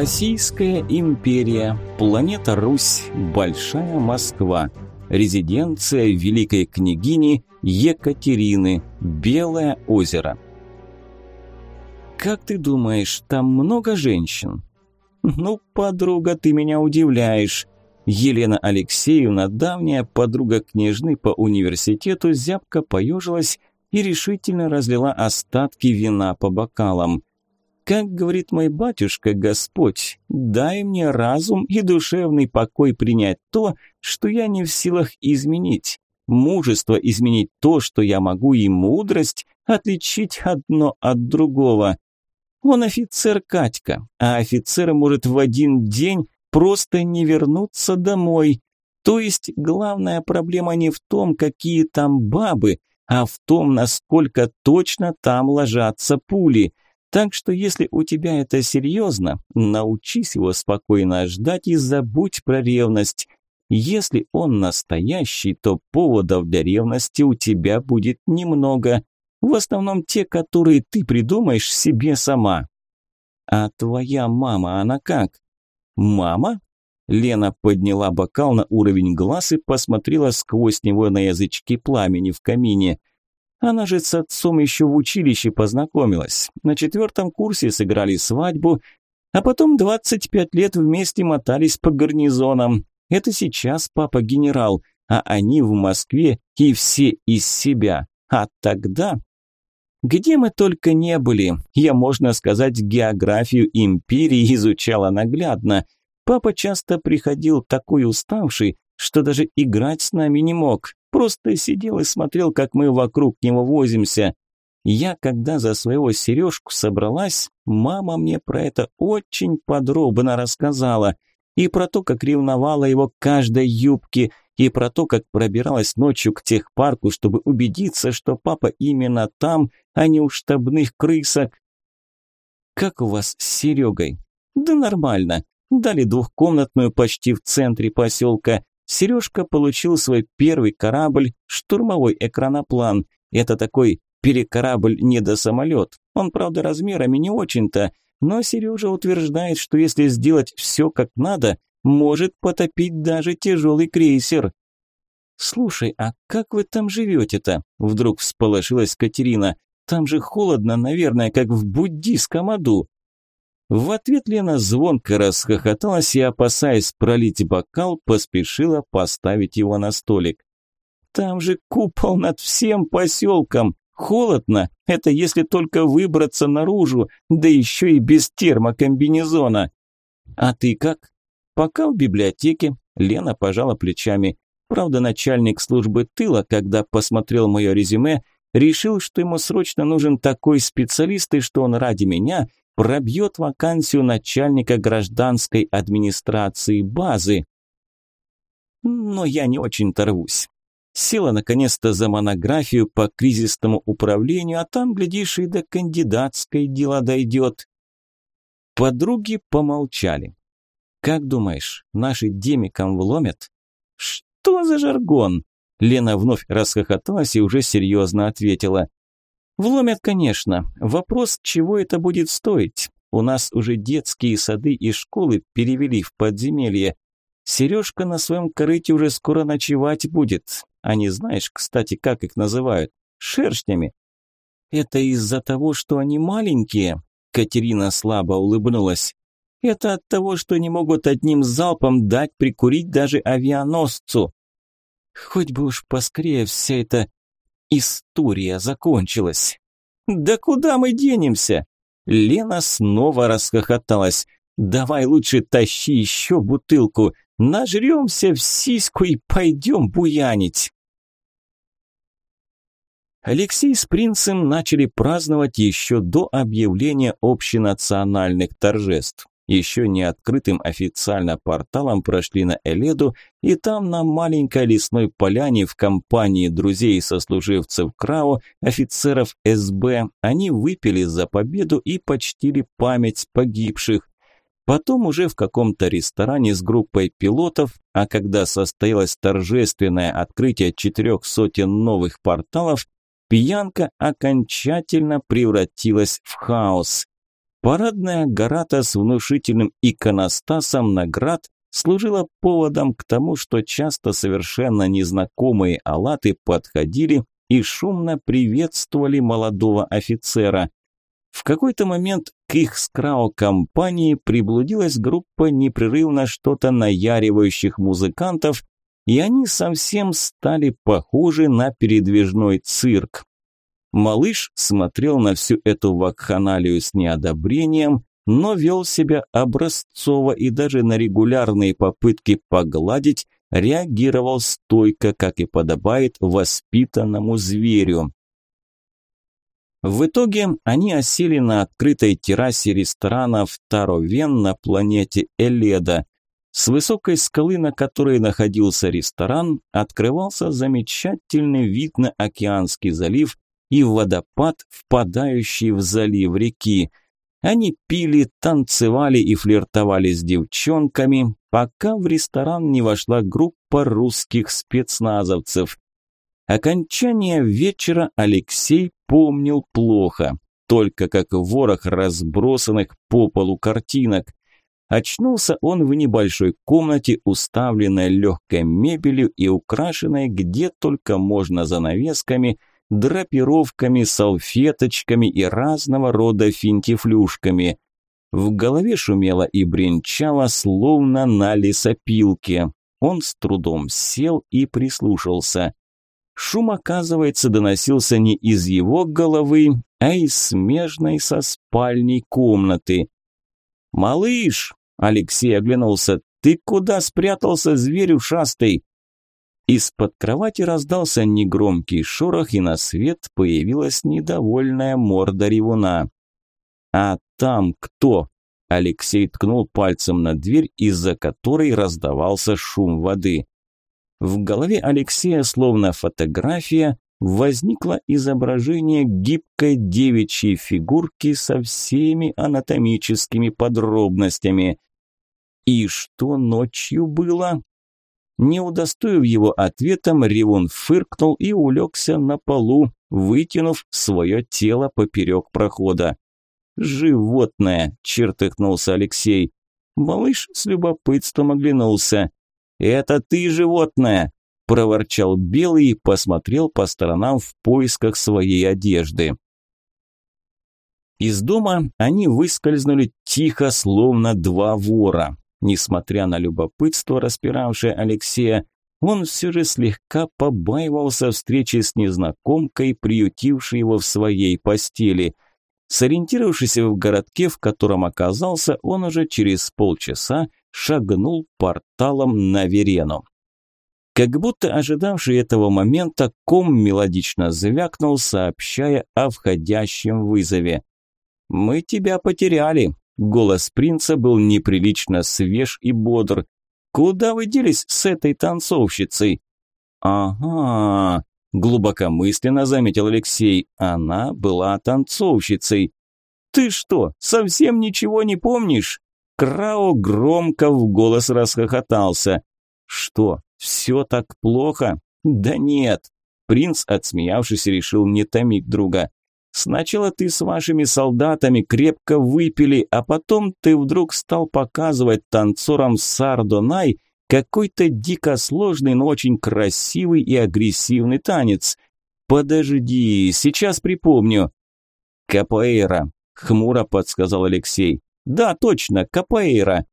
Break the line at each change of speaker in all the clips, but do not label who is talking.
Российская империя, планета Русь, Большая Москва, резиденция великой княгини Екатерины, Белое озеро. Как ты думаешь, там много женщин? Ну, подруга, ты меня удивляешь. Елена Алексеевна, давняя подруга княжны по университету, зябко поежилась и решительно разлила остатки вина по бокалам. Как говорит мой батюшка Господь, дай мне разум и душевный покой принять то, что я не в силах изменить, мужество изменить то, что я могу, и мудрость отличить одно от другого. Он офицер Катька, а офицер может в один день просто не вернуться домой. То есть главная проблема не в том, какие там бабы, а в том, насколько точно там ложатся пули – так что если у тебя это серьезно, научись его спокойно ждать и забудь про ревность. Если он настоящий, то поводов для ревности у тебя будет немного. В основном те, которые ты придумаешь себе сама. А твоя мама, она как? Мама? Лена подняла бокал на уровень глаз и посмотрела сквозь него на язычки пламени в камине. Она же с отцом еще в училище познакомилась. На четвертом курсе сыграли свадьбу, а потом 25 лет вместе мотались по гарнизонам. Это сейчас папа генерал, а они в Москве и все из себя. А тогда... Где мы только не были, я, можно сказать, географию империи изучала наглядно. Папа часто приходил такой уставший, что даже играть с нами не мог. Просто сидел и смотрел, как мы вокруг него возимся. Я, когда за своего Сережку собралась, мама мне про это очень подробно рассказала. И про то, как ревновала его каждой юбке, и про то, как пробиралась ночью к техпарку, чтобы убедиться, что папа именно там, а не у штабных крысок. «Как у вас с Серегой?» «Да нормально. Дали двухкомнатную почти в центре поселка. Сережка получил свой первый корабль, штурмовой экраноплан. Это такой перекорабль-недосамолет. Он, правда, размерами не очень-то, но Сережа утверждает, что если сделать все как надо, может потопить даже тяжелый крейсер. «Слушай, а как вы там живете-то?» – вдруг всполошилась Катерина. «Там же холодно, наверное, как в буддийском аду». В ответ Лена звонко расхохоталась и, опасаясь пролить бокал, поспешила поставить его на столик. «Там же купол над всем поселком! Холодно! Это если только выбраться наружу, да еще и без термокомбинезона!» «А ты как?» «Пока в библиотеке», – Лена пожала плечами. Правда, начальник службы тыла, когда посмотрел мое резюме, решил, что ему срочно нужен такой специалист, и что он ради меня пробьет вакансию начальника гражданской администрации базы. Но я не очень торвусь. Села наконец-то за монографию по кризисному управлению, а там, глядишь, и до кандидатской дела дойдет. Подруги помолчали. «Как думаешь, наши демикам вломят?» «Что за жаргон?» Лена вновь расхохоталась и уже серьезно ответила. Вломят, конечно. Вопрос, чего это будет стоить? У нас уже детские сады и школы перевели в подземелье. Сережка на своем корыте уже скоро ночевать будет. А не знаешь, кстати, как их называют? Шершнями. Это из-за того, что они маленькие? Катерина слабо улыбнулась. Это от того, что не могут одним залпом дать прикурить даже авианосцу. Хоть бы уж поскорее вся эта История закончилась. «Да куда мы денемся?» Лена снова расхохоталась. «Давай лучше тащи еще бутылку, нажремся в сиську и пойдем буянить». Алексей с принцем начали праздновать еще до объявления общенациональных торжеств еще не открытым официально порталом прошли на Эледу, и там на маленькой лесной поляне в компании друзей и сослуживцев Крау, офицеров СБ, они выпили за победу и почтили память погибших. Потом уже в каком-то ресторане с группой пилотов, а когда состоялось торжественное открытие четырех сотен новых порталов, пьянка окончательно превратилась в хаос. Парадная гарата с внушительным иконостасом наград служила поводом к тому, что часто совершенно незнакомые алаты подходили и шумно приветствовали молодого офицера. В какой-то момент к их скрао-компании приблудилась группа непрерывно что-то наяривающих музыкантов, и они совсем стали похожи на передвижной цирк. Малыш смотрел на всю эту вакханалию с неодобрением, но вел себя образцово и даже на регулярные попытки погладить реагировал стойко, как и подобает воспитанному зверю. В итоге они осели на открытой террасе ресторана в Таровен на планете Эледа. С высокой скалы, на которой находился ресторан, открывался замечательный вид на Океанский залив и водопад, впадающий в залив реки. Они пили, танцевали и флиртовали с девчонками, пока в ресторан не вошла группа русских спецназовцев. Окончание вечера Алексей помнил плохо, только как ворох разбросанных по полу картинок. Очнулся он в небольшой комнате, уставленной легкой мебелью и украшенной где только можно занавесками, драпировками, салфеточками и разного рода финтифлюшками. В голове шумело и бренчало, словно на лесопилке. Он с трудом сел и прислушался. Шум, оказывается, доносился не из его головы, а из смежной со спальней комнаты. «Малыш!» – Алексей оглянулся. «Ты куда спрятался, зверь ушастый?» Из-под кровати раздался негромкий шорох, и на свет появилась недовольная морда ревуна. «А там кто?» Алексей ткнул пальцем на дверь, из-за которой раздавался шум воды. В голове Алексея, словно фотография, возникло изображение гибкой девичьей фигурки со всеми анатомическими подробностями. И что ночью было? Не удостоив его ответом, Ревун фыркнул и улегся на полу, вытянув свое тело поперек прохода. «Животное!» – чертыхнулся Алексей. Малыш с любопытством оглянулся. «Это ты, животное!» – проворчал Белый и посмотрел по сторонам в поисках своей одежды. Из дома они выскользнули тихо, словно два вора. Несмотря на любопытство, распиравшее Алексея, он все же слегка побаивался встречи с незнакомкой, приютившей его в своей постели. Сориентировавшись в городке, в котором оказался, он уже через полчаса шагнул порталом на Верену. Как будто ожидавший этого момента, ком мелодично звякнул, сообщая о входящем вызове. «Мы тебя потеряли», – голос принца был неприлично свеж и бодр. «Куда вы делись с этой танцовщицей?» «Ага», – глубокомысленно заметил Алексей, – «она была танцовщицей». «Ты что, совсем ничего не помнишь?» Крао громко в голос расхохотался. «Что, все так плохо?» «Да нет!» Принц, отсмеявшись, решил не томить друга. «Сначала ты с вашими солдатами крепко выпили, а потом ты вдруг стал показывать танцорам Сардонай какой-то дико сложный, но очень красивый и агрессивный танец. Подожди, сейчас припомню». «Капоэйра», – хмуро подсказал Алексей. Да, точно, капоэйра.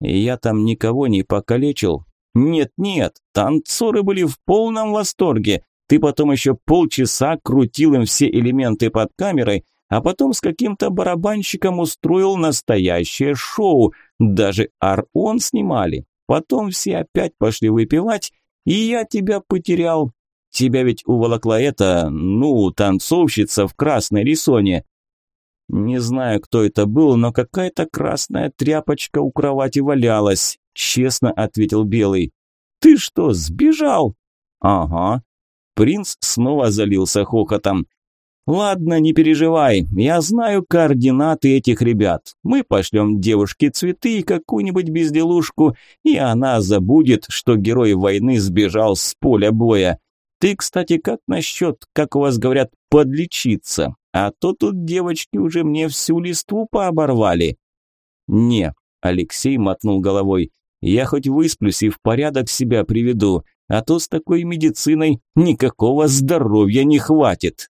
Я там никого не покалечил. Нет-нет, танцоры были в полном восторге. Ты потом еще полчаса крутил им все элементы под камерой, а потом с каким-то барабанщиком устроил настоящее шоу. Даже Ар-Он снимали. Потом все опять пошли выпивать, и я тебя потерял. Тебя ведь уволокла эта, ну, танцовщица в красной рисоне. Не знаю, кто это был, но какая-то красная тряпочка у кровати валялась, честно ответил Белый. Ты что, сбежал? Ага. Принц снова залился хохотом. «Ладно, не переживай, я знаю координаты этих ребят. Мы пошлем девушке цветы и какую-нибудь безделушку, и она забудет, что герой войны сбежал с поля боя. Ты, кстати, как насчет, как у вас говорят, подлечиться? А то тут девочки уже мне всю листву пооборвали. Не, Алексей мотнул головой. Я хоть высплюсь и в порядок себя приведу, а то с такой медициной никакого здоровья не хватит.